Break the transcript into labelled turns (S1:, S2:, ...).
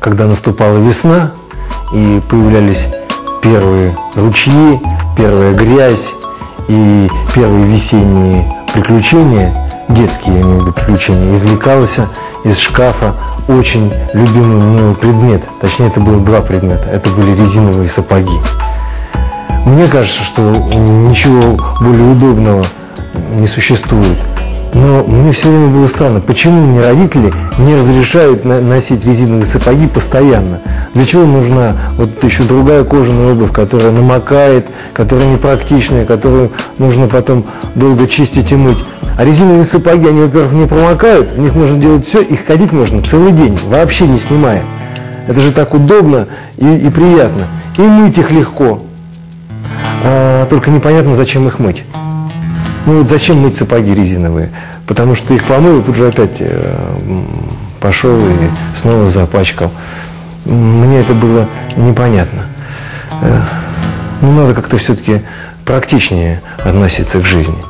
S1: когда наступала весна и появлялись первые ручьи, первая грязь и первые весенние приключения, детские я имею в виду приключения, извлекался из шкафа очень любимый мною предмет. Точнее, это было два предмета. Это были резиновые сапоги. Мне кажется, что ничего более удобного не существует. Но мне все время было странно, почему мне родители не разрешают носить резиновые сапоги постоянно? Для чего нужна вот еще другая кожаная обувь, которая намокает, которая непрактичная, которую нужно потом долго чистить и мыть? А резиновые сапоги, они, во-первых, не промокают, в них можно делать все, их ходить можно целый день, вообще не снимая. Это же так удобно и, и приятно. И мыть их легко. А, только непонятно, зачем их мыть. Ну вот зачем мыть сапоги резиновые? Потому что их помыл, и тут же опять э, пошел и снова запачкал. Мне это было непонятно. Э, Ну, надо как-то все-таки практичнее относиться к жизни.